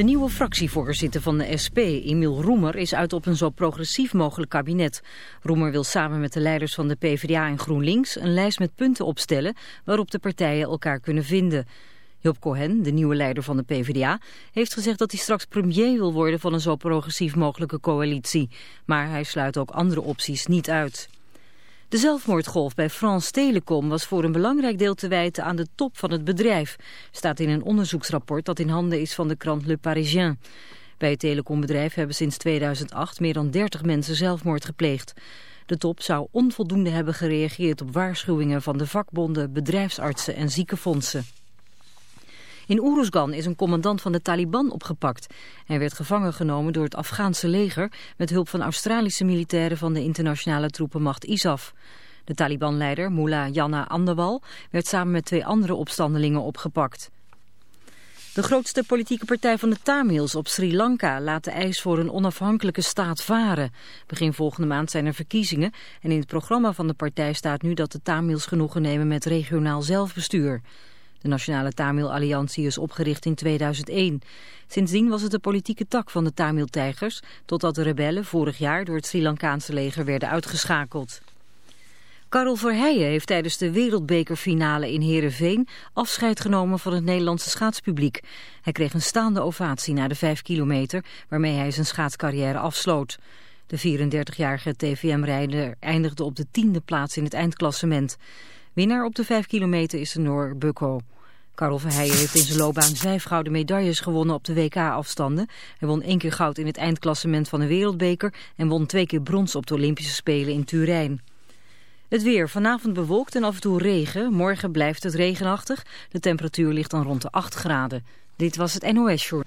De nieuwe fractievoorzitter van de SP, Emiel Roemer, is uit op een zo progressief mogelijk kabinet. Roemer wil samen met de leiders van de PvdA en GroenLinks een lijst met punten opstellen waarop de partijen elkaar kunnen vinden. Job Cohen, de nieuwe leider van de PvdA, heeft gezegd dat hij straks premier wil worden van een zo progressief mogelijke coalitie. Maar hij sluit ook andere opties niet uit. De zelfmoordgolf bij France Telecom was voor een belangrijk deel te wijten aan de top van het bedrijf, staat in een onderzoeksrapport dat in handen is van de krant Le Parisien. Bij het telecombedrijf hebben sinds 2008 meer dan 30 mensen zelfmoord gepleegd. De top zou onvoldoende hebben gereageerd op waarschuwingen van de vakbonden, bedrijfsartsen en ziekenfondsen. In Uruzgan is een commandant van de Taliban opgepakt. Hij werd gevangen genomen door het Afghaanse leger... met hulp van Australische militairen van de internationale troepenmacht ISAF. De Taliban-leider Mullah Jana Andawal werd samen met twee andere opstandelingen opgepakt. De grootste politieke partij van de Tamils op Sri Lanka laat de eis voor een onafhankelijke staat varen. Begin volgende maand zijn er verkiezingen en in het programma van de partij staat nu dat de Tamils genoegen nemen met regionaal zelfbestuur. De Nationale Tamil Alliantie is opgericht in 2001. Sindsdien was het de politieke tak van de Tamil-tijgers... totdat de rebellen vorig jaar door het Sri Lankaanse leger werden uitgeschakeld. Karel Verheijen heeft tijdens de wereldbekerfinale in Heerenveen... afscheid genomen van het Nederlandse schaatspubliek. Hij kreeg een staande ovatie na de vijf kilometer... waarmee hij zijn schaatscarrière afsloot. De 34-jarige TVM-rijder eindigde op de tiende plaats in het eindklassement... Winnaar op de 5 kilometer is de Noor Bukko. Karel Verheijen heeft in zijn loopbaan vijf gouden medailles gewonnen op de WK-afstanden. Hij won één keer goud in het eindklassement van de wereldbeker en won twee keer brons op de Olympische Spelen in Turijn. Het weer. Vanavond bewolkt en af en toe regen. Morgen blijft het regenachtig. De temperatuur ligt dan rond de 8 graden. Dit was het NOS Short.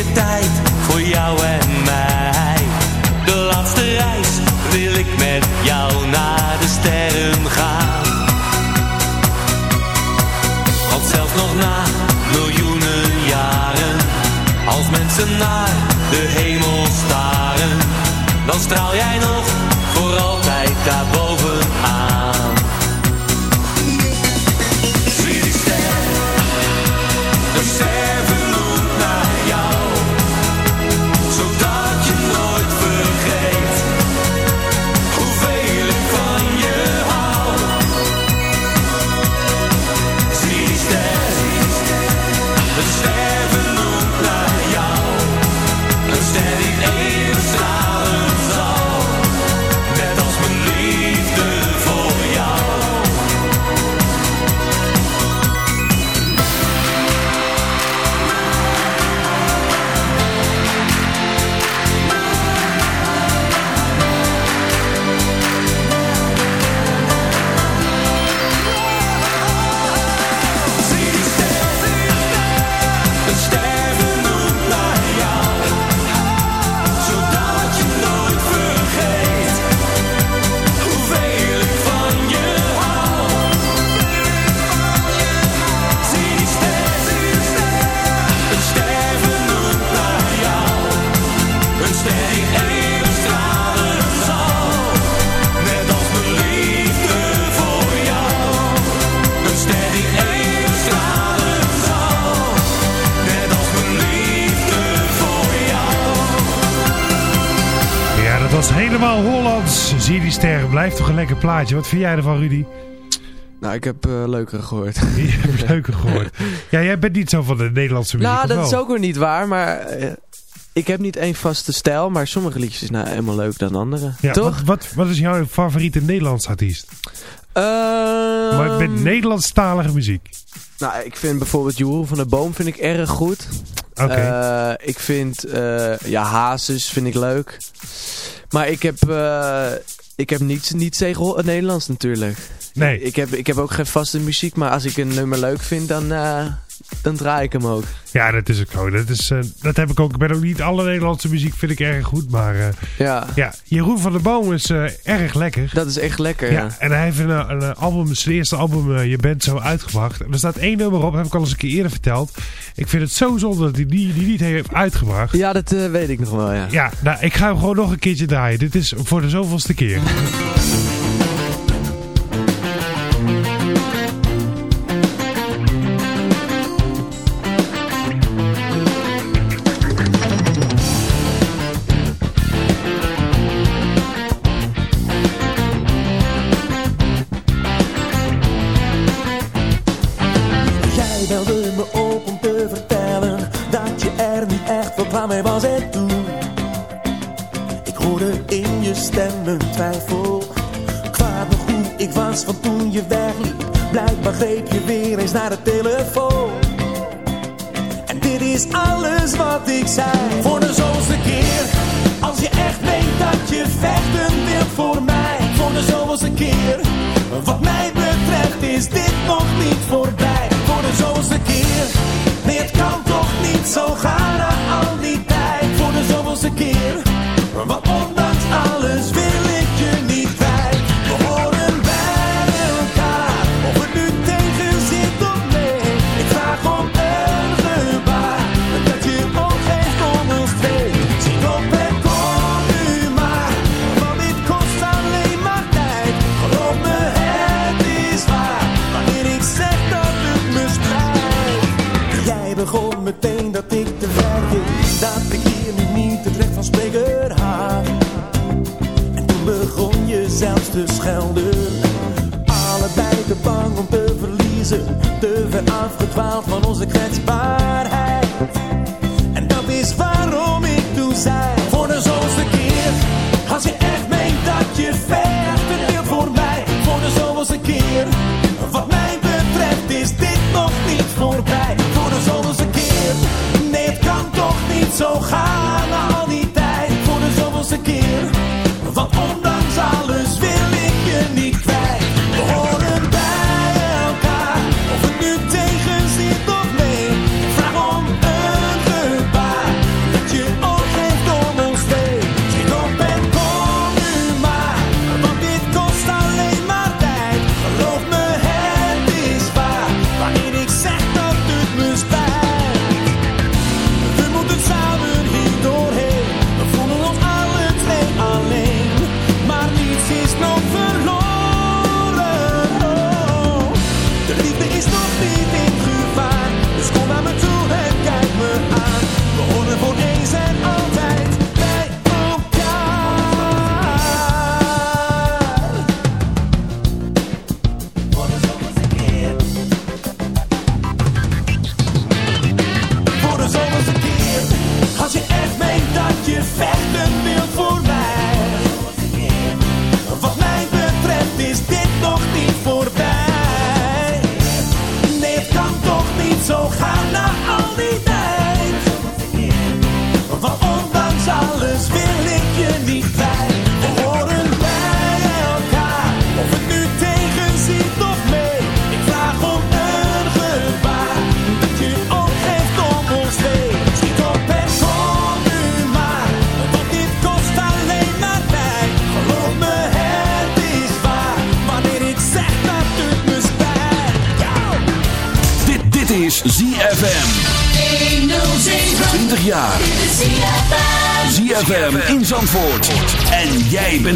Mooie tijd voor jou en mij. De laatste reis wil ik met jou naar de sterren gaan. Want zelfs nog na miljoenen jaren, als mensen naar de hemel staren, dan straal jij nog sterren. Blijft toch een lekker plaatje. Wat vind jij ervan, Rudy? Nou, ik heb eh leukere gehoord. Je hebt leuker gehoord. Ja, jij bent niet zo van de Nederlandse muziek, nou, dat wel? is ook weer niet waar, maar eh, ik heb niet één vaste stijl, maar sommige liedjes zijn nou helemaal leuk dan andere. Ja, Toch? Wat, wat, wat is jouw favoriete Nederlandse artiest? Ehm, maar met Nederlandstalige muziek. Nou, ik vind bijvoorbeeld Jeroen van der Boom vind ik erg goed. Oké. Eh, ik vind, ja, Hazes vind ik leuk. Maar ik heb, ik heb niet, niet tegen Hol- Nederlands natuurlijk. Nee. Ik heb, ik heb ook geen vaste muziek, maar als ik een nummer leuk vind, dan, eh, dan draai ik hem ook. Ja, dat is ook zo. Dat, is, eh, dat heb ik ook. Ik ben ook niet alle Nederlandse muziek vind ik erg goed. Maar eh, Ja, ja, Jeroen van der Boom is eh, erg lekker. dat is echt lekker, ja. Ja, en hij heeft een, een album, zijn eerste album, Je bent zo uitgebracht. Er staat één nummer op, heb ik al eens een keer eerder verteld. Ik vind het zo zonde dat hij die, die niet heeft uitgebracht. Ja, dat weet ik nog wel, ja. Ja, nou, ik ga hem gewoon nog een keertje draaien. Dit is voor de zoveelste keer. Van toen je wegliep. Blijkbaar greep je weer eens naar de telefoon. En dit is alles wat ik zei. Voor de zoveelste keer Als je echt meent dat je vechten wilt voor mij. Voor de zoveelste keer Wat mij betreft is dit nog niet voorbij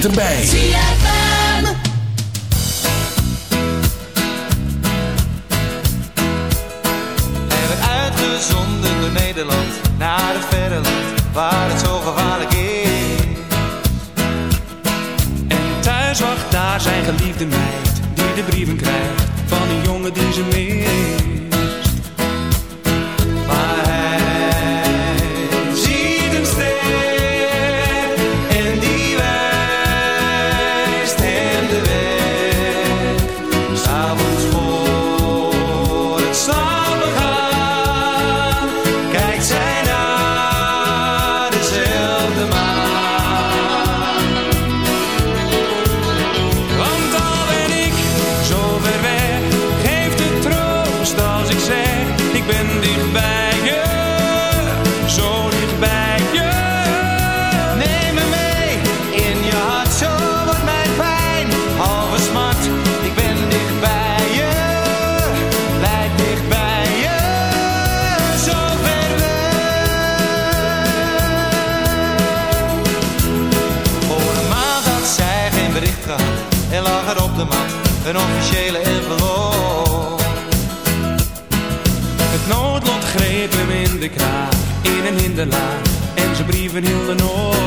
jij bent erbij. De kraag, in een hinderlaag en zijn brieven hielden op.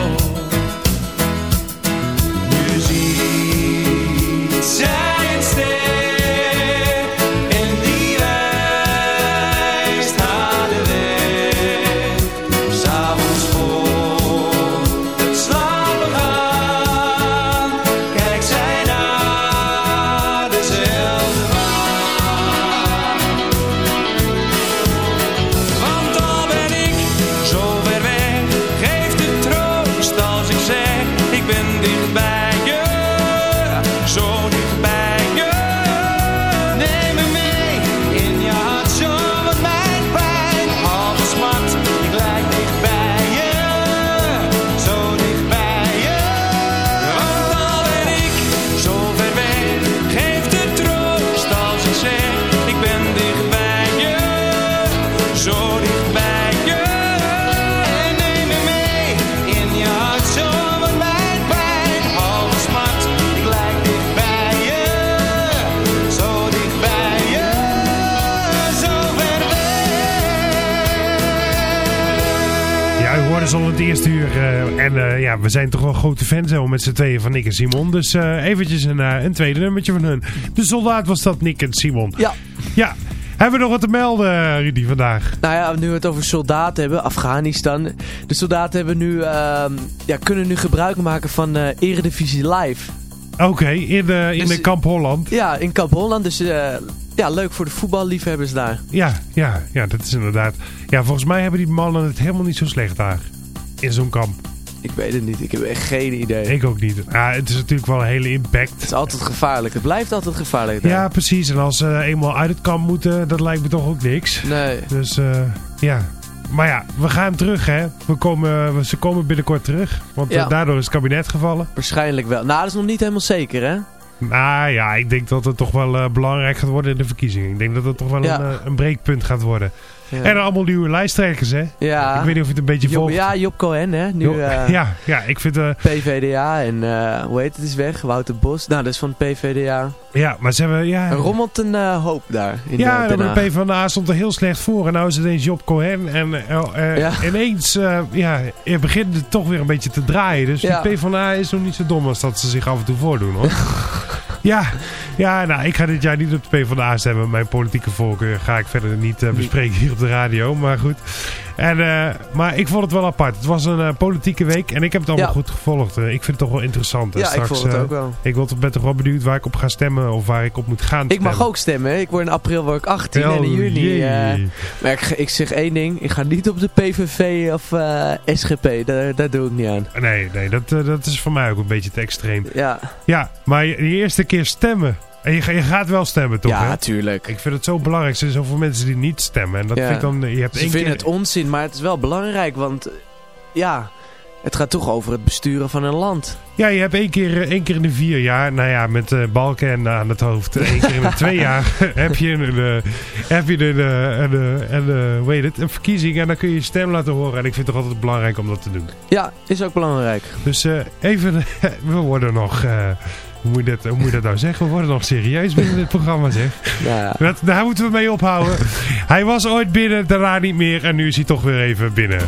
ja, we zijn toch wel grote fans hè, met z'n tweeën van Nick en Simon. Dus eh, eventjes een, eh, een tweede nummertje van hun. De soldaat was dat, Nick en Simon. Ja. Ja. Hebben we nog wat te melden, Rudy, vandaag? Nou ja, nu we het over soldaten hebben, Afghanistan. De soldaten hebben nu, ehm, ja, kunnen nu gebruik maken van eh Eredivisie Live. Oké, in, de, in Dus- de Kamp Holland. Ja, in Kamp Holland. Dus ja, leuk voor de voetballiefhebbers daar. Ja, ja, ja, dat is inderdaad. Ja, volgens mij hebben die mannen het helemaal niet zo slecht daar. In zo'n kamp. Ik weet het niet, ik heb echt geen idee. Ik ook niet. Ja, het is natuurlijk wel een hele impact. Het is altijd gevaarlijk, het blijft altijd gevaarlijk. daar. Ja, precies. En als ze eenmaal uit het kamp moeten, dat lijkt me toch ook niks. Nee. Dus eh, ja. Maar ja, we gaan terug hè. We komen, ze komen binnenkort terug. Want eh, daardoor is het kabinet gevallen. Waarschijnlijk wel. Nou, dat is nog niet helemaal zeker, hè? Nou ja, ik denk dat het toch wel eh, belangrijk gaat worden in de verkiezingen. Ik denk dat het toch wel Ja. een, eh, een breekpunt gaat worden. Ja. En allemaal nieuwe lijsttrekkers hè. Ja. Ik weet niet of je het een beetje Job, volgt. ja, Job Cohen, hè? Nu, eh, ja, ja, ik vind... eh, PVDA en eh, hoe heet het is weg? Wouter Bos. Nou, dat is van PVDA. ja, maar ze hebben... Ja, Er rommelt een hoop daar in ja, de Haag. PvdA stond er heel slecht voor. En nou is het ineens Job Cohen. En Ja. ineens ja, het begint het toch weer een beetje te draaien. Dus Ja. die PvdA is nog niet zo dom als dat ze zich af en toe voordoen. Hoor. ja, ja nou, ik ga dit jaar niet op de PvdA stemmen. Mijn politieke voorkeur ga ik verder niet bespreken hier op de radio. Maar goed. En, eh, maar ik vond het wel apart. Het was een eh, politieke week. En ik heb het allemaal Ja. goed gevolgd. Eh, ik vind het toch wel interessant. Ja, ik vond het ook wel. Ik ben toch wel benieuwd waar ik op ga stemmen. Of waar ik op moet gaan Ik mag stemmen. ook stemmen. hè. Ik word in april word ik 18 en in Oh, juni. maar ik, ik zeg één ding. Ik ga niet op de PVV of SGP. Daar, daar doe ik niet aan. Nee, nee dat, dat is voor mij ook een beetje te extreem. Ja, Ja, maar je, je eerste keer stemmen. En je, ga- je gaat wel stemmen, toch? ja hè? tuurlijk. Ik vind het zo belangrijk. Er zijn zoveel mensen die niet stemmen. En dat Ja. vind ik dan... Je hebt Ze één vinden keer... het onzin, maar het is wel belangrijk. Want eh, ja, Het gaat toch over het besturen van een land. Ja, je hebt één keer, eh, één keer in de vier jaar, nou ja, met uh, Balken aan het hoofd. Eén keer in de twee jaar heb je een, uh, heb je een, een, een, een, hoe heet het, een verkiezing en dan kun je je stem laten horen. En ik vind het toch altijd belangrijk om dat te doen. Ja, is ook belangrijk. Dus even, we worden nog... Hoe moet, je dat, hoe moet dat nou zeggen? We worden nog serieus binnen dit programma, zeg. Ja. Dat, daar moeten we mee ophouden. hij was ooit binnen, daarna niet meer. En nu is hij toch weer even binnen.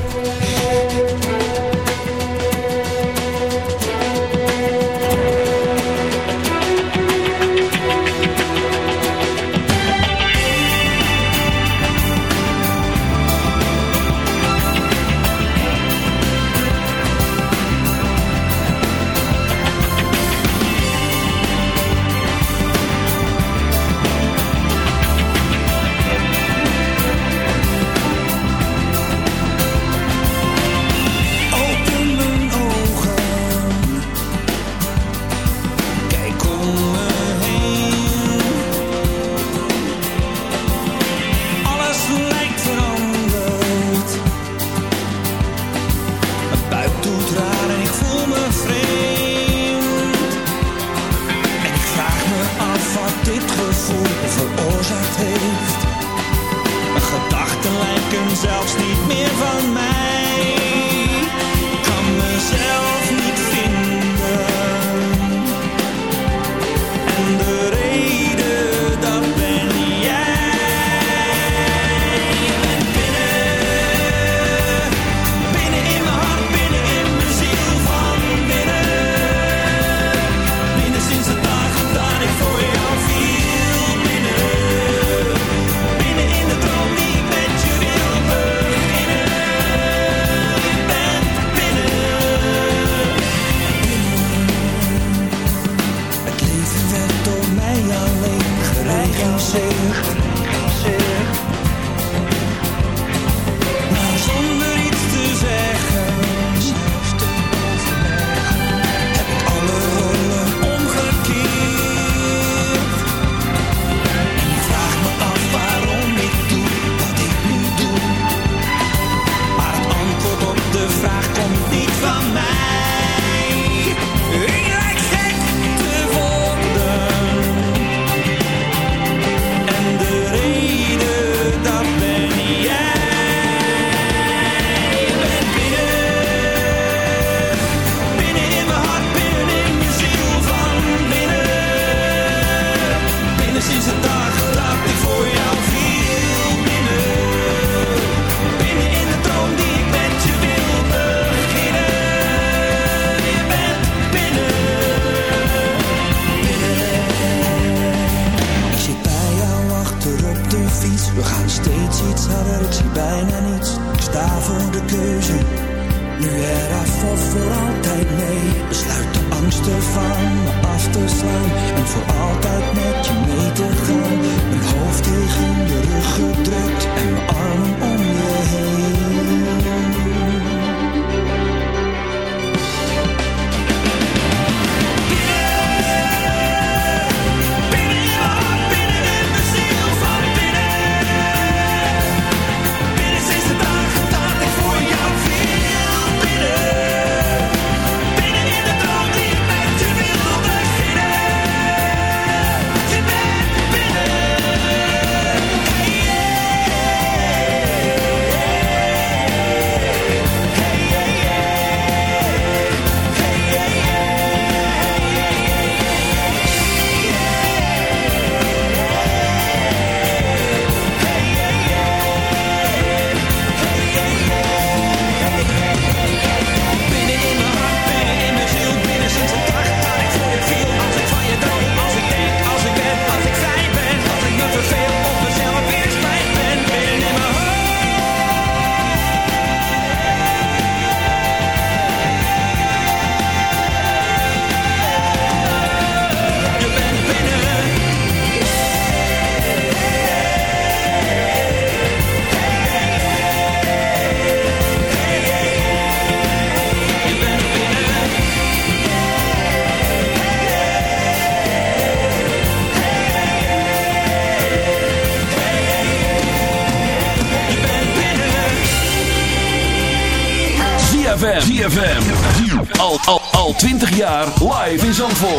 Jaar live in Zandvoort.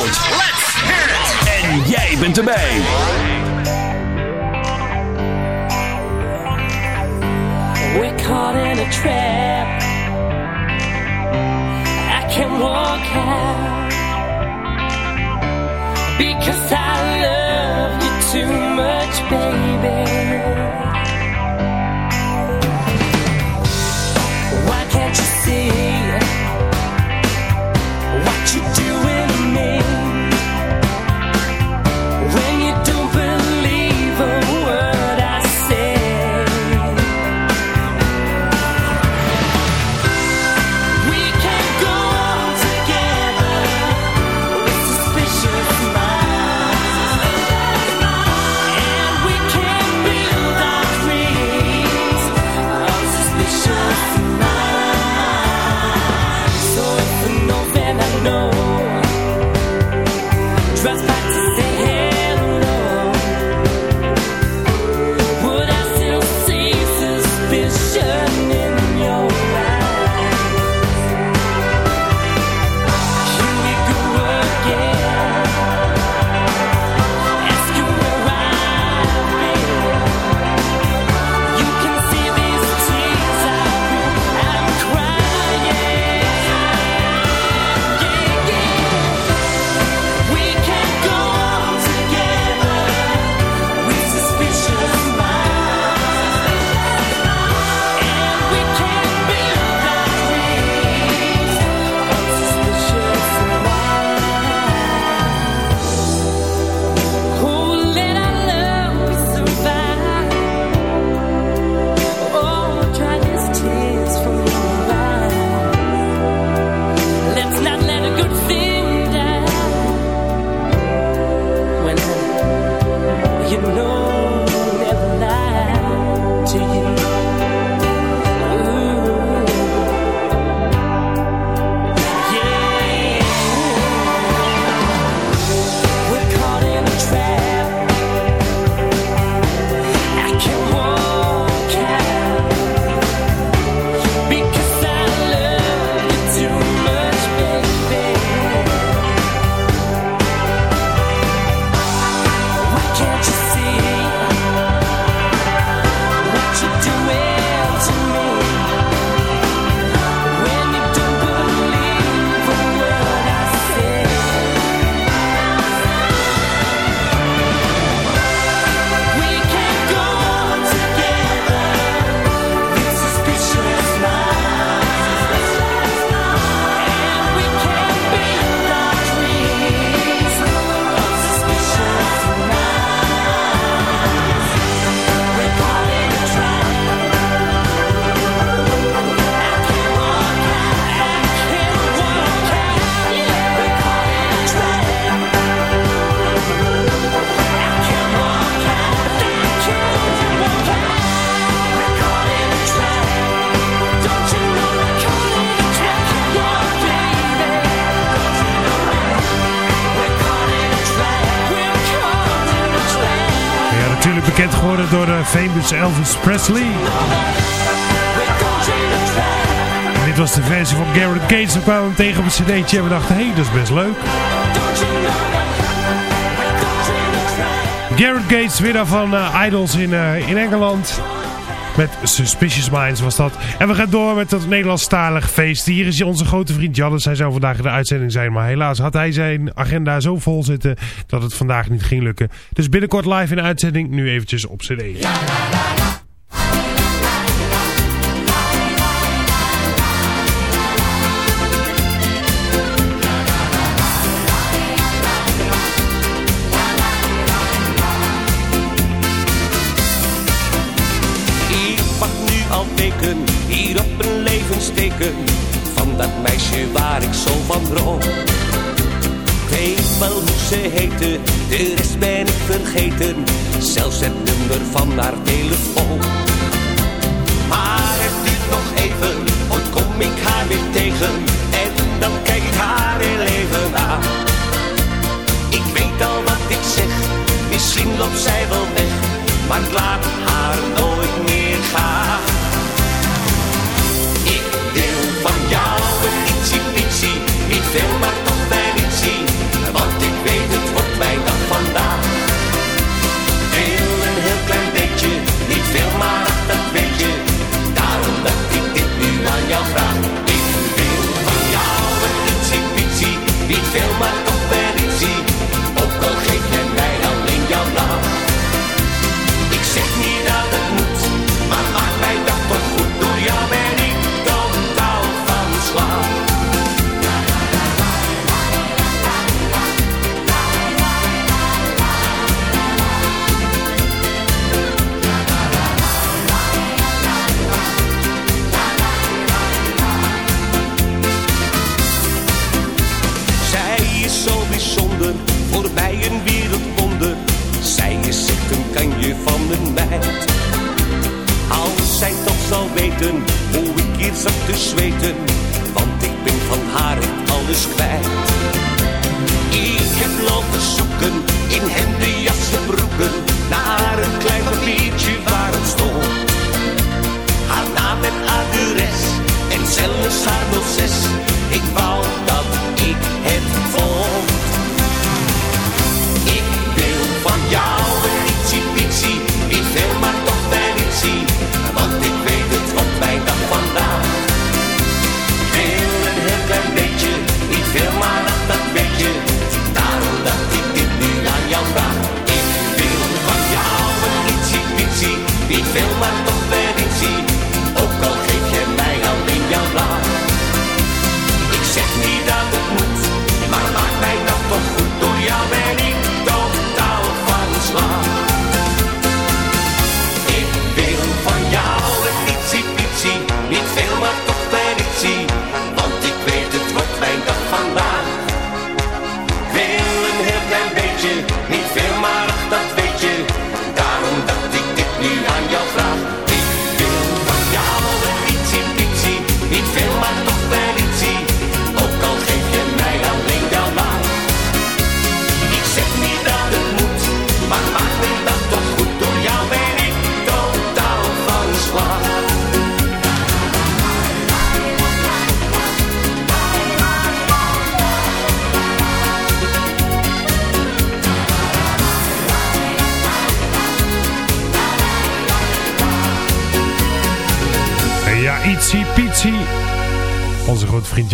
Elvis Presley. Dit was de versie van Garrett Gates. We kwamen tegen op een cd'tje en we dachten, hé, hey, dat is best leuk. Garrett Gates, winnaar van eh, Idols in, eh, in Engeland. Met Suspicious Minds was dat. En we gaan door met dat Nederlandstalig feest. Hier is onze grote vriend Jannes. Hij zou vandaag in de uitzending zijn. Maar helaas had hij zijn agenda zo vol zitten dat het vandaag niet ging lukken. Dus binnenkort live in de uitzending. Nu eventjes op cd. Waar ik zo van droom. Ik weet wel hoe ze heette, de rest ben ik vergeten. Zelfs het nummer van haar telefoon. Maar het duurt nog even, ooit kom ik haar weer tegen. En dan kijk ik haar heel even aan. Ik weet al wat ik zeg, misschien loopt zij wel weg. Maar ik laat haar nooit meer gaan. Ik wil van jou ietsje, ietsje, niet veel, maar toch wel zien.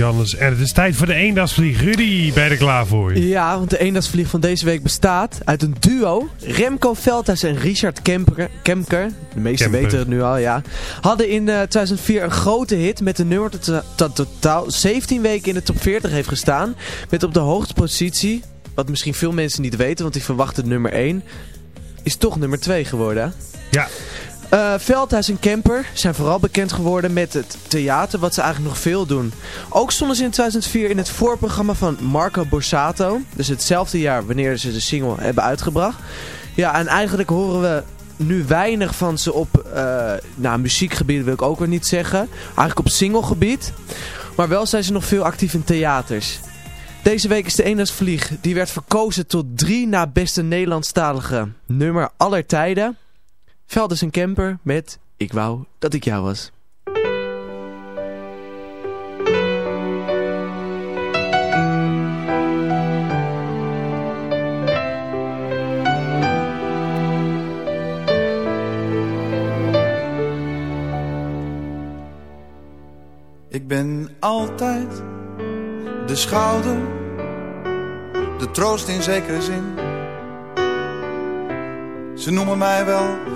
Jannes. En het is tijd voor de eendagsvlieg. Rudy, ben je er klaar voor? Ja, want de eendagsvlieg van deze week bestaat uit een duo. Remco Veldhuis en Richard Kemper, Kemker, de meesten weten het nu al, ja. Hadden in eh, 2004 een grote hit met een nummer dat, dat totaal 17 weken in de top 40 heeft gestaan. Met op de hoogste positie, wat misschien veel mensen niet weten, want die verwachten nummer 1, is toch nummer 2 geworden. Ja. Eh, Veldhuis en Kemper zijn vooral bekend geworden met het theater, wat ze eigenlijk nog veel doen. Ook stonden ze in 2004 in het voorprogramma van Marco Borsato. Dus hetzelfde jaar wanneer ze de single hebben uitgebracht. Ja, en eigenlijk horen we nu weinig van ze op eh nou, muziekgebied wil ik ook weer niet zeggen. Eigenlijk op singlegebied. Maar wel zijn ze nog veel actief in theaters. Deze week is de Eendagsvlieg. Die werd verkozen tot drie na beste Nederlandstalige nummer aller tijden. Velders en Kemper met Ik wou dat ik jou was. Ik ben altijd de schouder, de troost in zekere zin. Ze noemen mij wel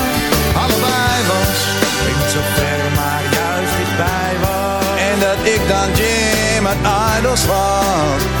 ik dan Jim uit Idols was.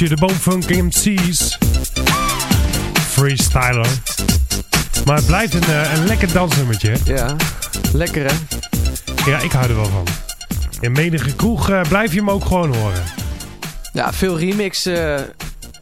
Oudje. De Boomfunk MC's. Freestyler. Maar het blijft een, eh, een lekker dansnummertje. Ja, lekker hè? Ja, ik hou er wel van. In menige kroeg eh, blijf je hem ook gewoon horen. Ja, veel remixen eh,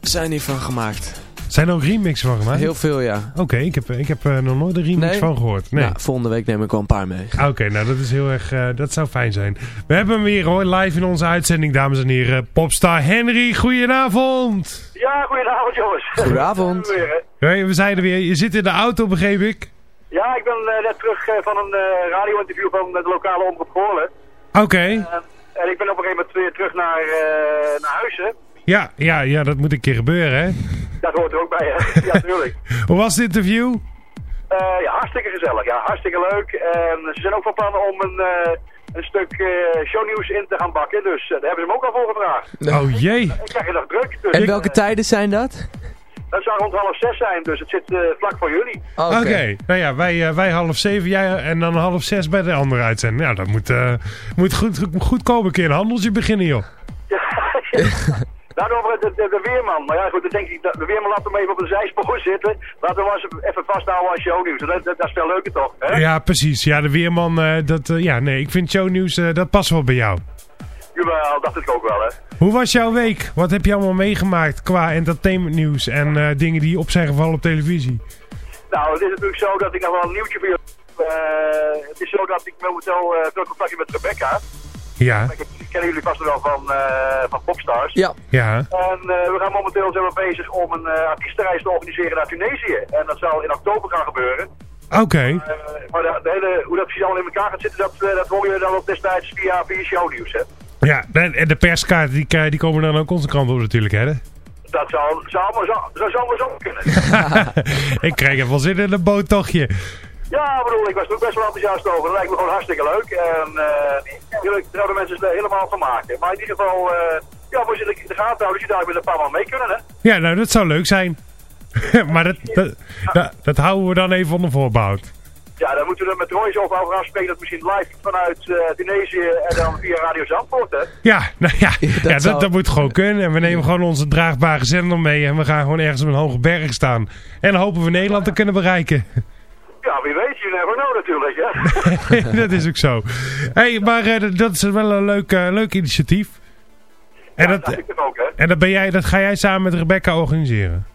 zijn hiervan gemaakt. Zijn er ook remixen van gemaakt? Heel veel, ja. Oké, ik heb, ik heb er nog nooit een remix Nee? van gehoord. Nee. Nou, volgende week neem ik wel een paar mee. Oké, nou dat is heel erg, eh, dat zou fijn zijn. We hebben hem weer hoor, live in onze uitzending, dames en heren. Popstar Henry, goedenavond. Ja, goedenavond jongens. Goedenavond. Weer, hè. Hey, we zijn er weer. Je zit in de auto, begreep ik. ja, ik ben eh, net terug eh, van een eh, radio-interview van de lokale omroep Goorlen. Oké. En, en ik ben op een gegeven moment weer terug naar, eh, naar huis, hè. Ja, ja, ja, dat moet een keer gebeuren, hè. Dat hoort er ook bij, hè. ja, tuurlijk. Hoe was het interview? Eh, ja, hartstikke gezellig. Ja, hartstikke leuk. En ze zijn ook van plan om een, eh, een stuk eh, shownieuws in te gaan bakken. Dus eh, daar hebben ze hem ook al voor gevraagd. Oh jee. Ik krijg je nog druk. Dus En welke tijden zijn dat? Dat zou rond half zes zijn, dus het zit eh, vlak voor jullie. Oké. Nou ja, wij, wij half zeven, jij en dan half zes bij de andere uitzending. Nou, dat moet, eh, moet goed, goed, goed komen. Een keer een handeltje beginnen, joh. Daarover de, de, de weerman. Maar ja, goed, dan denk ik, de weerman laat hem even op een zijspoor zitten. Laten we hem even vasthouden als shownieuws. Dat, dat, dat is veel leuker toch? Hè? Ja, precies. Ja, de weerman, eh, dat, eh, ja, nee, ik vind shownieuws, eh, dat past wel bij jou. Jawel, dacht ik ook wel, hè. Hoe was jouw week? Wat heb je allemaal meegemaakt qua entertainmentnieuws en eh, dingen die op zijn gevallen op televisie? Nou, het is natuurlijk zo dat ik nog wel een nieuwtje voor. Eh, het is zo dat ik momenteel eh veel contact heb met Rebecca. Ja. Die kennen jullie vast wel van, eh, van Popstars. Ja. Ja. En eh, we gaan momenteel zijn we bezig om een uh, artiestenreis te organiseren naar Tunesië. En dat zal in oktober gaan gebeuren. Oké. Eh, maar de, de hele, hoe dat precies allemaal in elkaar gaat zitten, dat, eh, dat hoor je dan ook destijds via, via shownieuws. Hè. Ja, en de perskaarten die, die komen dan ook onze kant op natuurlijk, hè? Dat zou, zou, maar zo, zo, zou maar zo kunnen. ik krijg even wel zin in een boottochtje. Ja, ik bedoel, ik was er ook best wel enthousiast over. Dat lijkt me gewoon hartstikke leuk. En uh, natuurlijk zouden mensen er helemaal van maken. Maar in ieder geval, uh, ja, moet je in de gaten houden dat je daar met een paar man mee kunnen, hè? Ja, nou, dat zou leuk zijn. maar dat, dat, dat, dat houden we dan even onder voorbehoud. Ja, dan moeten we er met Royce over over afspreken dat misschien live vanuit uh, Tunesië en dan via Radio Zandvoort, hè? Ja, nou ja, dat, ja, dat, zou- dat moet gewoon kunnen. En we nemen gewoon onze draagbare zender mee en we gaan gewoon ergens op een hoge berg staan. En dan hopen we Nederland te kunnen bereiken. Ja, wie weet, je never know natuurlijk, hè? dat is ook zo. hey, maar eh, dat- is wel een leuk, eh, leuk initiatief. En, dat dat, ik ook, hè? en dat, ben jij, dat ga jij samen met Rebecca organiseren?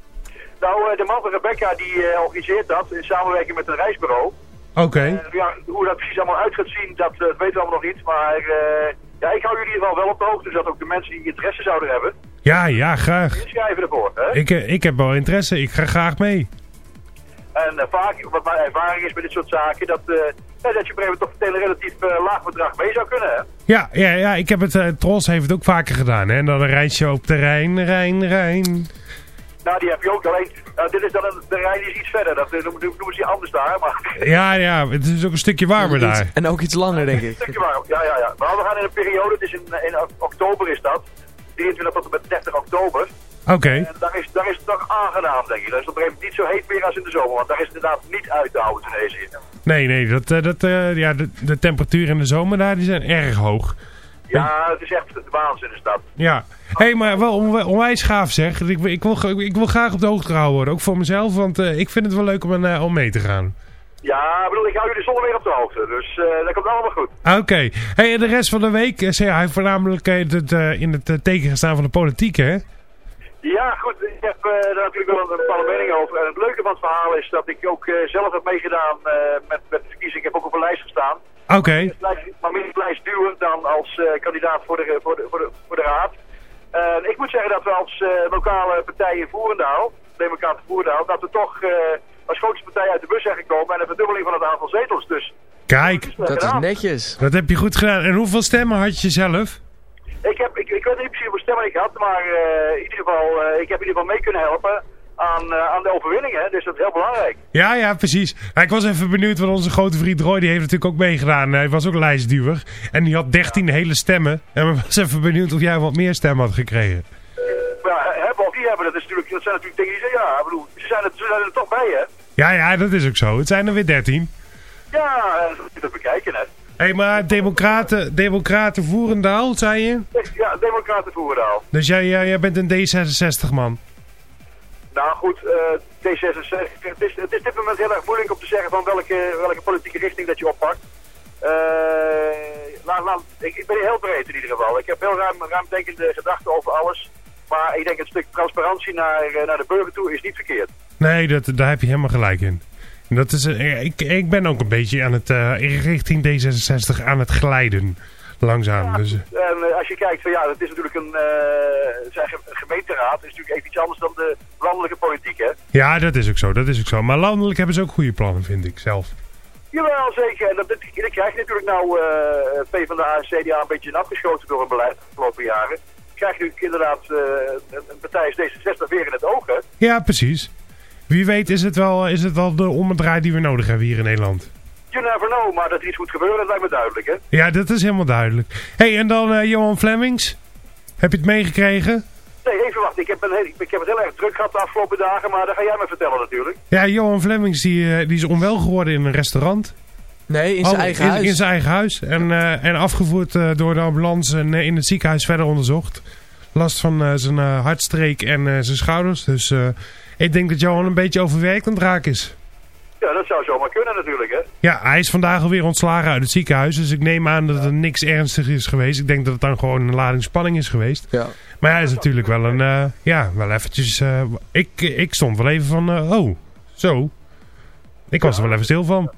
Nou, eh, de man van Rebecca die organiseert dat in samenwerking met een reisbureau. Oké. Ja, hoe dat precies allemaal uit gaat zien, dat, dat weten we allemaal nog niet. Maar ja, ik hou jullie in ieder geval wel op de hoogte, zodat ook de mensen die interesse zouden hebben, Ja, ja, graag. inschrijven ervoor. Hè? Ik, ik heb wel interesse. Ik ga graag mee. En vaak, wat mijn ervaring is bij dit soort zaken, dat, eh, ja, dat je op een gegeven moment toch een relatief eh, laag bedrag mee zou kunnen. Hè? Ja, ja, ja ik heb het, eh, Tros heeft het ook vaker gedaan. Hè? En dan een reisje op de Rijn, Rijn, Rijn. Nou, die heb je ook. Alleen, nou, dit is dan een, de rij die is iets verder. Dat noemen, noemen ze die anders daar. Maar Ja, ja, het is ook een stukje warmer daar. En ook iets langer, denk een ik. stukje warm. Ja, ja, ja. Maar we gaan in een periode, het is in, in oktober is dat. 23 tot en met 30 oktober. Oké. En daar is, daar is het toch aangenaam, denk ik. Dat is op een gegeven moment niet zo heet weer als in de zomer. Want daar is het inderdaad niet uit te houden Tunesië. Nee, nee, dat, eh, dat, eh, ja, de, de temperaturen in de zomer daar die zijn erg hoog. Ja, het is echt de waanzin is dat. Ja. Hé, hey, maar wel onwijs gaaf zeg. Ik, wil- ik, wil, ik wil graag op de hoogte gehouden worden. Ook voor mezelf, want eh, ik vind het wel leuk om, eh, om mee te gaan. Ja, ik bedoel, ik hou jullie zonder weer op de hoogte. Dus eh, dat komt allemaal goed. Oké. Hey, en de rest van de week, zei hij voornamelijk eh, het, in het teken gestaan van de politiek, hè? Ja, goed. Ik heb eh, daar natuurlijk wel een bepaalde mening over. En het leuke van het verhaal is dat ik ook eh, zelf heb meegedaan eh, met, met de verkiezing. Ik heb ook op een lijst gestaan. Oké. Maar meer lijst duur dan als eh, kandidaat voor de, voor, de, voor, de, voor de raad. Ik moet zeggen dat we als eh, lokale partij in Voerendaal, Democraten Voerendaal, dat we toch eh, als grootste partij uit de bus zijn gekomen en een verdubbeling van het aantal zetels. Dus Kijk. Dat is netjes. Dat heb je goed gedaan. En hoeveel stemmen had je zelf? Ik, heb, ik, ik weet niet precies hoeveel stemmen ik had, maar eh, in ieder geval, eh, ik heb in ieder geval mee kunnen helpen aan, eh, aan de overwinning. Hè? Dus dat is heel belangrijk. Ja, ja, precies. Ik was even benieuwd, want onze grote vriend Roy die heeft natuurlijk ook meegedaan. Hij was ook lijstduwer. En die had 13 hele stemmen. En we was even benieuwd of jij wat meer stemmen had gekregen. Ja, hebben of die hebben, dat, is natuurlijk, dat zijn natuurlijk dingen die zeggen, ja, bedoel, ze zijn, er, ze zijn er toch bij, hè? Ja, ja, dat is ook zo. Het zijn er weer 13. Ja, dat moet je dat bekijken, hè? Hé, maar democraten, democraten Voerendaal, zei je? Ja, Democraten Voerendaal. Dus jij, jij, jij bent een D66-man. Nou goed, eh, D66, het is, het is op dit moment heel erg moeilijk om te zeggen van welke, welke politieke richting dat je oppakt. Eh, laat, laat, ik, ik ben heel breed in ieder geval. Ik heb heel ruim, ruimdenkende gedachten over alles. Maar ik denk een stuk transparantie naar, eh, naar de burger toe is niet verkeerd. Nee, dat, daar heb je helemaal gelijk in. Dat is, eh, ik, ik ben ook een beetje aan het, eh, in richting D66 aan het glijden. Langzaam. Dus, eh, En als je kijkt van ja, het is natuurlijk een, ge- gemeenteraad. Is natuurlijk even iets anders dan de landelijke politiek, hè? ja, dat is ook zo. Dat is ook zo. Maar landelijk hebben ze ook goede plannen, vind ik zelf. Jawel, zeker. En dat, dat, dat krijg je natuurlijk nou eh PvdA en CDA een beetje afgeschoten door hun beleid de afgelopen jaren. Krijg je natuurlijk inderdaad een, een partij als D66 weer in het oog, hè? Ja, precies. Wie weet is het wel, is het wel de ommedraai die we nodig hebben hier in Nederland. You never know, maar dat er iets moet gebeuren, dat lijkt me duidelijk, hè? Ja, dat is helemaal duidelijk. hey, en dan eh, Johan Flemings. Heb je het meegekregen? Nee, even wachten. Ik heb, een ik heb het heel erg druk gehad de afgelopen dagen, maar dat ga jij me vertellen natuurlijk. Ja, Johan Flemings die, eh, die is onwel geworden in een restaurant. Nee, in zijn Oh, eigen in, huis. In zijn eigen huis. En, eh, en afgevoerd eh, door de ambulance en in het ziekenhuis verder onderzocht. Last van eh, zijn eh, hartstreek en eh, zijn schouders. Dus eh, ik denk dat Johan een beetje overwerkt aan het raken is. Ja, dat zou zomaar kunnen natuurlijk, hè? Ja, hij is vandaag alweer ontslagen uit het ziekenhuis. Dus ik neem aan dat er niks ernstigs is geweest. Ik denk dat het dan gewoon een lading spanning is geweest. Ja. Maar hij is natuurlijk wel een... eh, ja, wel eventjes... eh, ik, ik stond wel even van... eh, oh, zo. Ik was er wel even stil van.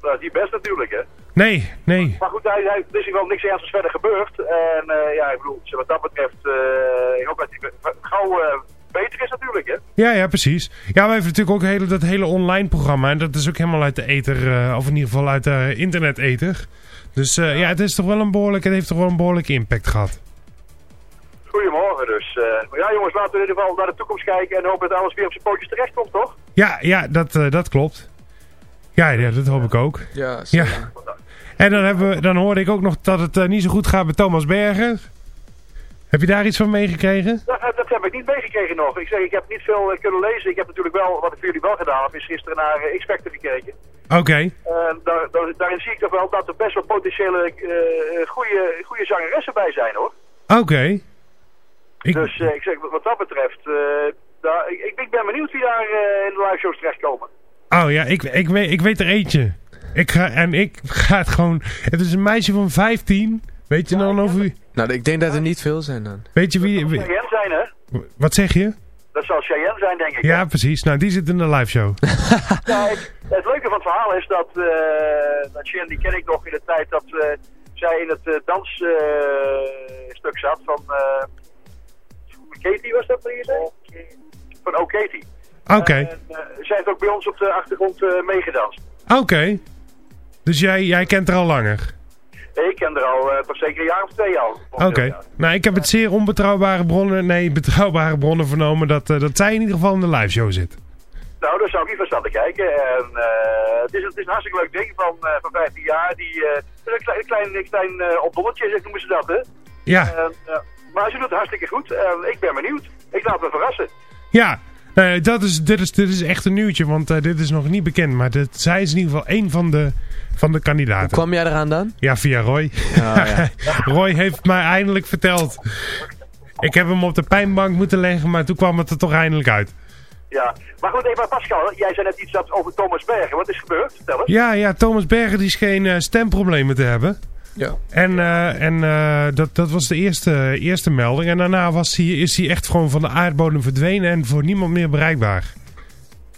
Dat is niet best natuurlijk, hè? Nee, nee. Maar goed, hij, hij, er is hier wel niks ernstigs verder gebeurd. En eh, ja, ik bedoel, wat dat betreft, eh, ik hoop dat hij gauw eh, beter is natuurlijk, hè? Ja, ja, precies. Ja, wij hebben natuurlijk ook hele, dat hele online programma. En dat is ook helemaal uit de ether, eh, of in ieder geval uit de internet-ether. Dus eh, ja, het, is toch wel een behoorlijk, het heeft toch wel een behoorlijke impact gehad. Goedemorgen dus. eh. maar ja jongens, laten we in ieder geval naar de toekomst kijken en hopen dat alles weer op zijn pootjes terecht komt, toch? Ja, ja dat, eh, dat klopt. Ja, ja, dat hoop ik ook. Ja, Ja. En dan, hebben we, dan hoorde ik ook nog dat het niet zo goed gaat met Thomas Berger. Heb je daar iets van meegekregen? Dat, dat heb ik niet meegekregen nog. Ik zeg, ik heb niet veel eh, kunnen lezen. Ik heb natuurlijk wel, wat ik voor jullie wel gedaan heb, is gisteren naar eh, X-Factor gekeken. Oké. En daar, daar- daarin zie ik toch wel dat er best wel potentiële eh, goede, goede zangeressen bij zijn, hoor. Oké. Ik- Dus ik zeg, wat dat betreft, daar, ik, ik ben benieuwd wie daar in de live shows terechtkomen. Oh ja, ik, ik, weet, ik weet er eentje. Ik ga, en ik ga het gewoon... Het is een meisje van 15. Weet je dan over wie... Nou, ik denk dat er niet veel zijn dan. Weet je wie... wie- Cheyenne zijn, hè? wat zeg je? Dat zal Cheyenne zijn, denk ik. Ja, precies. Nou, die zit in de live show. Ja, ik- het leuke van het verhaal is dat, eh dat Cheyenne, die ken ik nog in de tijd dat eh, zij in het dansstuk zat van... eh Katie was dat, wat je zei? Van Oh Katie. Oké. En, eh, zij heeft ook bij ons op de achtergrond eh, meegedanst. Oké. Dus jij, jij kent haar al langer? Ik ken er al toch zeker een jaar of twee al. Oké. Nou, ik heb het zeer onbetrouwbare bronnen... Nee, betrouwbare bronnen vernomen dat, eh, dat zij in ieder geval in de live show zit. Nou, daar zou ik niet van staan te kijken. En, eh, het, is, het is een hartstikke leuk ding van, van 15 jaar. Die, een klein, een klein, een klein opdolletje, zeg, noemen ze dat, hè? Ja. Maar ze doet het hartstikke goed. En ik ben benieuwd. Ik laat me verrassen. Ja. Nee, dat is, dit, is, dit is echt een nieuwtje, want eh, dit is nog niet bekend. Maar dit, zij is in ieder geval één van de, van de kandidaten. Kwam jij eraan dan? Ja, via Roy. ja. Roy heeft mij eindelijk verteld. Ik heb hem op de pijnbank moeten leggen, maar toen kwam het er toch eindelijk uit. Ja. Maar goed, even Pascal. Jij zei net iets over Thomas Bergen. Wat is gebeurd? Vertel eens. Ja, ja, Thomas Berger die scheen eh, stemproblemen te hebben. Ja. En, eh, en eh, dat, dat was de eerste, eerste melding. En daarna was hij, is hij echt gewoon van de aardbodem verdwenen en voor niemand meer bereikbaar.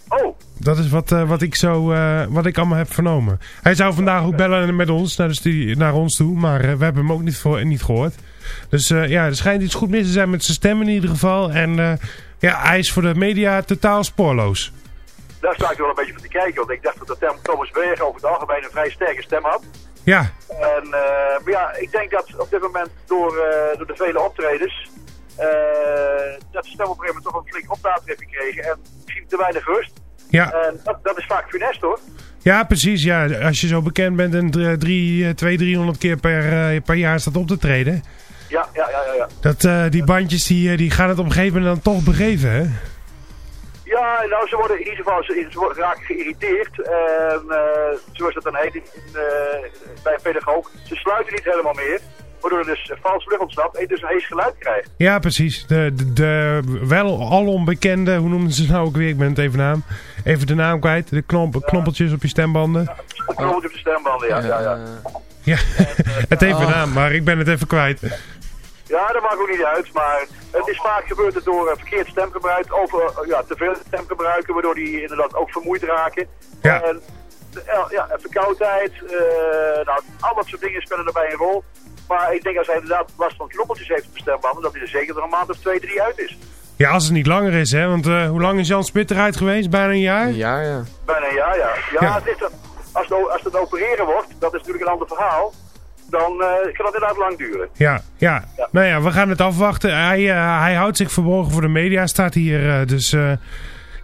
Oh. Dat is wat, eh, wat, ik zo, wat ik allemaal heb vernomen. Hij zou vandaag ook bellen met ons, naar, de studie, naar ons toe, maar we hebben hem ook niet, voor, niet gehoord. Dus ja, er schijnt iets goed mis te zijn met zijn stem in ieder geval. En ja, hij is voor de media totaal spoorloos. Daar sta ik wel een beetje van te kijken. Want ik dacht dat de Thomas Bergen over het algemeen een vrij sterke stem had. Ja, En, eh, maar ja, ik denk dat op dit moment door, eh, door de vele optredens... eh, dat de stem op een gegeven moment toch een flink optater heeft gekregen. En misschien te weinig rust. ja. En dat, dat is vaak funest hoor. Ja, precies. Ja. Als je zo bekend bent en drie- drie, eh, 200, 300 keer per, per jaar staat op te treden. Ja, ja, ja, ja. ja. Dat, die bandjes die, die gaan het op een gegeven moment dan toch begeven, hè? Ja, nou, ze worden in ieder geval ze, ze worden raken geïrriteerd. En eh, zoals dat dan heet in, eh, bij een pedagoog, ze sluiten niet helemaal meer. Waardoor er dus vals lucht ontsnapt en je dus een hees geluid krijgt. Ja, precies. De, de, de wel al onbekende, hoe noemen ze het nou ook weer? Ik ben het even naam. Even de naam kwijt. De knop, knoppeltjes op je stembanden. Knobbeltjes op de stembanden, ja. ja, ja. Ja, het heeft een Oh. naam, maar ik ben het even kwijt. Ja, dat maakt ook niet uit, maar het is vaak gebeurd het door eh, verkeerd stemgebruik, over, eh, ja, te veel stemgebruiken, waardoor die inderdaad ook vermoeid raken. Ja. En, eh, ja, verkoudheid, eh, nou, al dat soort dingen spelen erbij een rol. Maar ik denk als hij inderdaad last van knoppeltjes heeft op de stembanden, dat hij er zeker nog een maand of twee, drie uit is. Ja, als het niet langer is, hè. Want eh, hoe lang is Jan Smit eruit geweest? Bijna een jaar? Ja, ja. Bijna een jaar, ja. Ja, Ja. Het is dat, als, het, als het opereren wordt, dat is natuurlijk een ander verhaal, dan eh, kan dat inderdaad lang duren. Ja, ja. Nou ja, we gaan het afwachten. Hij, eh, hij houdt zich verborgen voor de media, staat hier. eh, dus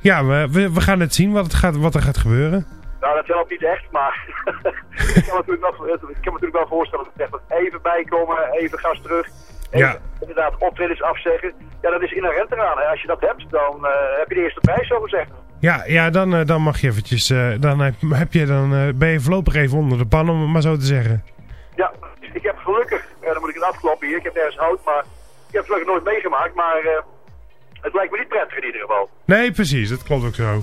ja, we, we, gaan het zien wat, het gaat, wat er gaat gebeuren. Nou, dat helpt niet echt, maar ik, kan me natuurlijk wel, ik kan me natuurlijk wel voorstellen dat het echt even bijkomen, even gas terug. Even, Ja. Inderdaad, optredens afzeggen. Ja, dat is inherent eraan. Hè. Als je dat hebt, dan heb je de eerste prijs, zo gezegd. Ja, ja dan, dan mag je eventjes... dan heb, je, dan ben je voorlopig even onder de pan, om het maar zo te zeggen. Ja, ik heb gelukkig, ja, dan moet ik het afkloppen hier, ik heb ergens hout, maar ik heb het gelukkig nooit meegemaakt, maar eh, het lijkt me niet prettig in ieder geval. Nee, precies. Dat klopt ook zo.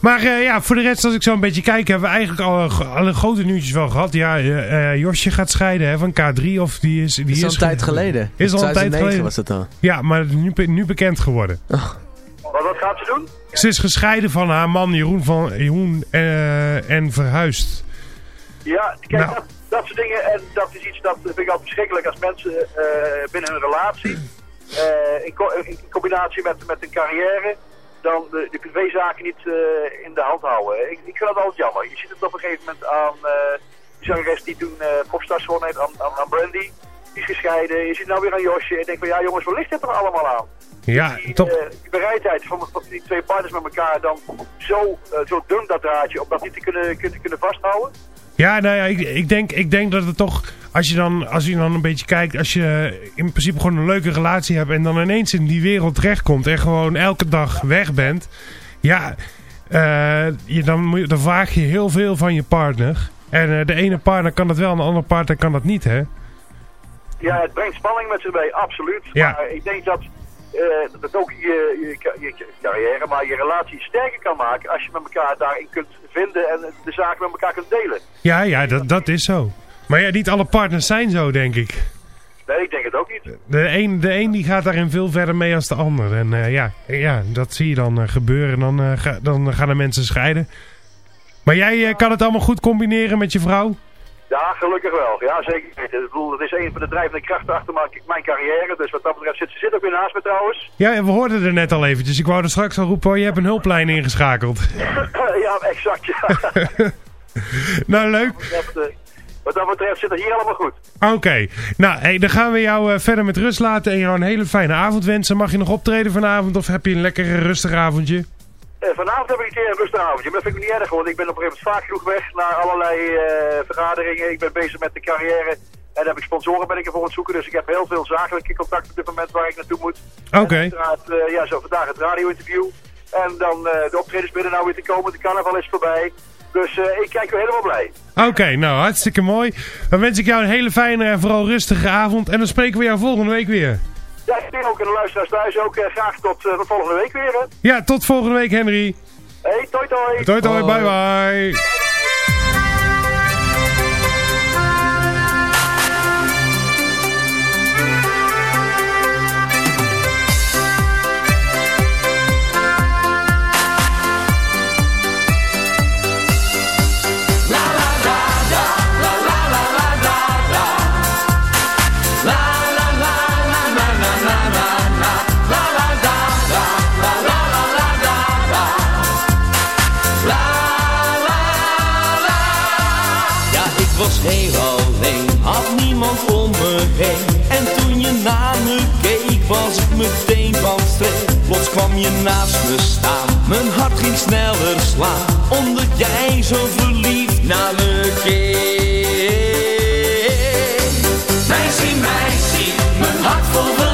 Maar eh, ja, voor de rest, als ik zo een beetje kijk, hebben we eigenlijk al eh, alle grote nieuwtjes wel gehad. Ja, eh, eh, Josje gaat scheiden hè, van K3. Of die is, die is al is een tijd geleden. Is al een tijd 2009 geleden. was het dan. Ja, maar het is nu, nu bekend geworden. Wat, wat gaat ze doen? Ze is gescheiden van haar man Jeroen, van, Jeroen eh, en verhuisd. Ja, kijk, Nou. dat, dat soort dingen, en dat is iets dat vind ik altijd verschrikkelijk als mensen eh, binnen een relatie, eh, in, co- in combinatie met, met een carrière, dan de, de privézaken niet eh, in de hand houden. Ik, ik vind dat altijd jammer. Je ziet het op een gegeven moment aan die zangeres die toen popstars gewonnen heeft, aan, aan, aan Brandy. Die is gescheiden. Je ziet nou weer aan Josje. En ik denk van ja jongens, waar ligt dit er allemaal aan? Ja, die, toch. die bereidheid van, van die twee partners met elkaar dan zo, zo dun dat draadje, om dat niet te kunnen, kunnen, kunnen vasthouden. Ja, nou ja, ik, ik, denk, ik denk dat het toch, als je, dan, als je dan een beetje kijkt, als je in principe gewoon een leuke relatie hebt en dan ineens in die wereld terechtkomt en gewoon elke dag weg bent, ja, eh, je, dan, dan vraag je heel veel van je partner. En eh, de ene partner kan dat wel en de andere partner kan dat niet, hè? Ja, het brengt spanning met zich mee, absoluut. Ja. Maar ik denk dat, eh, dat ook je, je, je carrière, maar je relatie sterker kan maken als je met elkaar daarin kunt vinden en de zaken met elkaar kunt delen. Ja, ja, dat, dat is zo. Maar ja, niet alle partners zijn zo, denk ik. Nee, ik denk het ook niet. De een, de een die gaat daarin veel verder mee als de ander. En eh, ja, ja, dat zie je dan eh, gebeuren. Dan, ga- dan gaan de mensen scheiden. Maar jij kan het allemaal goed combineren met je vrouw? Ja, gelukkig wel. Ja, zeker weten. Ik bedoel, dat is een van de drijvende krachten achter mijn, mijn carrière. Dus wat dat betreft zit ze zit ook weer naast me trouwens. Ja, en we hoorden er net al eventjes. Ik wou er straks al roepen, je hebt een hulplijn ingeschakeld. ja, exact. Ja. nou, leuk. Wat dat betreft zit het hier allemaal goed. Oké, nou, hey, dan gaan we jou eh, verder met rust laten en jou een hele fijne avond wensen. Mag je nog optreden vanavond of heb je een lekkere rustig avondje? Eh, vanavond heb ik een keer een rustig avondje, maar dat vind ik niet erg, want ik ben op een gegeven moment vaak genoeg weg naar allerlei eh, vergaderingen. Ik ben bezig met de carrière en dan heb ik sponsoren ben ik ervoor aan het zoeken, dus ik heb heel veel zakelijke contacten op dit moment waar ik naartoe moet. Oké. Uiteraard, eh, ja, zo vandaag het radio-interview. En dan de optredens binnen nou weer te komen, de carnaval is voorbij. Dus ik kijk weer helemaal blij. Oké, nou, hartstikke mooi. Dan wens ik jou een hele fijne en vooral rustige avond. En dan spreken we jou volgende week weer. Ja, ik denk ook aan de luisteraars thuis ook eh, graag tot eh, de volgende week weer. Hè. Ja, tot volgende week, Henry. Hey, toi toi! Toi, toi, bye bye. Was heel alleen, had niemand om me heen. En toen je naar me keek, was ik meteen van streek. Plots kwam je naast me staan, mijn hart ging sneller slaan. Omdat jij zo verliefd naar me keek. Meisje, meisje, mijn hart vol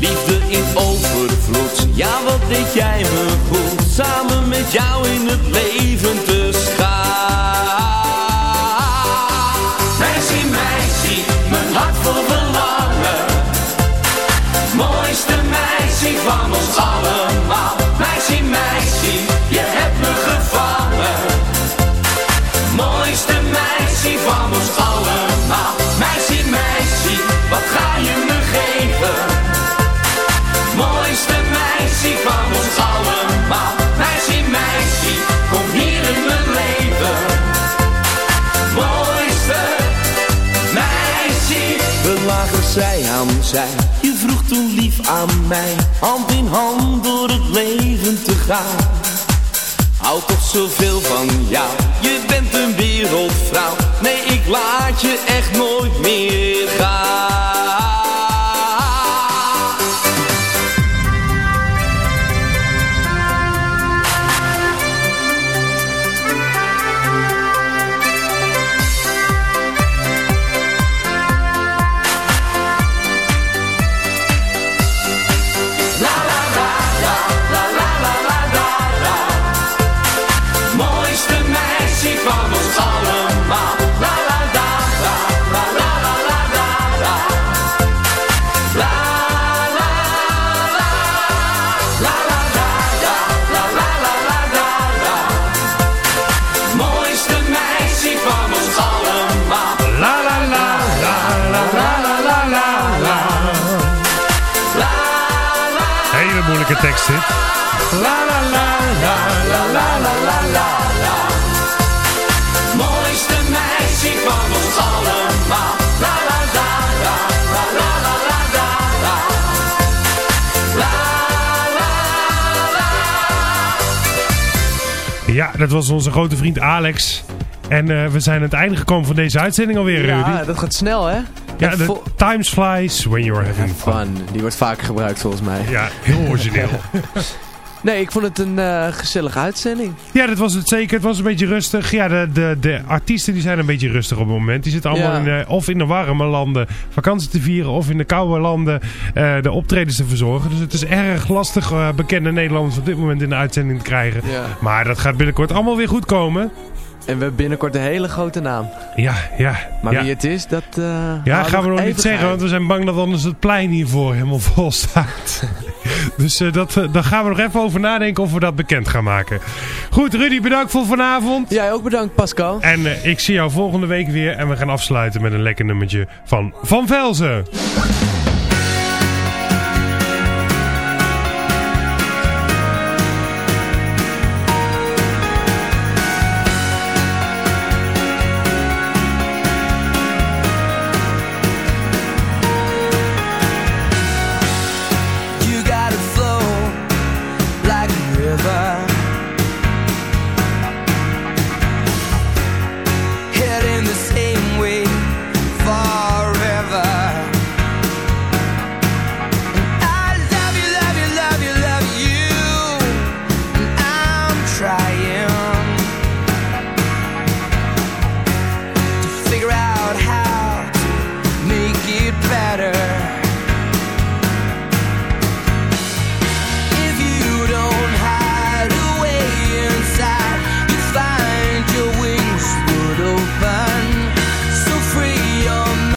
Liefde in overvloed, ja wat deed jij me goed. Samen met jou in het leven Je vroeg toen lief aan mij. Hand in hand door het leven te gaan. Hou toch zoveel van jou. Je bent een wereldvrouw. Nee, ik laat je echt nooit meer gaan. Moeilijke tekst dit. La la la la la la la la la la. Mooiste meisje van ons allemaal. La la la la la la la la la la. La la la. Ja, dat was onze grote vriend Alex. En eh, we zijn aan het einde gekomen van deze uitzending alweer, Ja, Rudy. dat gaat snel, hè? Ja, de times flies when you're having fun. Fun. Die wordt vaker gebruikt volgens mij. Ja, heel origineel. nee, ik vond het een eh, gezellige uitzending. Ja, dat was het zeker. Het was een beetje rustig. Ja, de, de, de artiesten die zijn een beetje rustig op het moment. Die zitten allemaal Ja. in, eh, of in de warme landen vakantie te vieren... of in de koude landen de optredens te verzorgen. Dus het is erg lastig bekende Nederlanders op dit moment in de uitzending te krijgen. Ja. Maar dat gaat binnenkort allemaal weer goed komen. En we hebben binnenkort een hele grote naam. Ja, ja. Maar ja. wie het is, dat eh, Ja, gaan we nog niet zeggen, want we zijn bang dat anders het plein hiervoor helemaal vol staat. dus eh, dat, eh, daar gaan we nog even over nadenken of we dat bekend gaan maken. Goed, Rudy, bedankt voor vanavond. Jij ook bedankt, Pascal. En ik zie jou volgende week weer en we gaan afsluiten met een lekker nummertje van Van Velzen.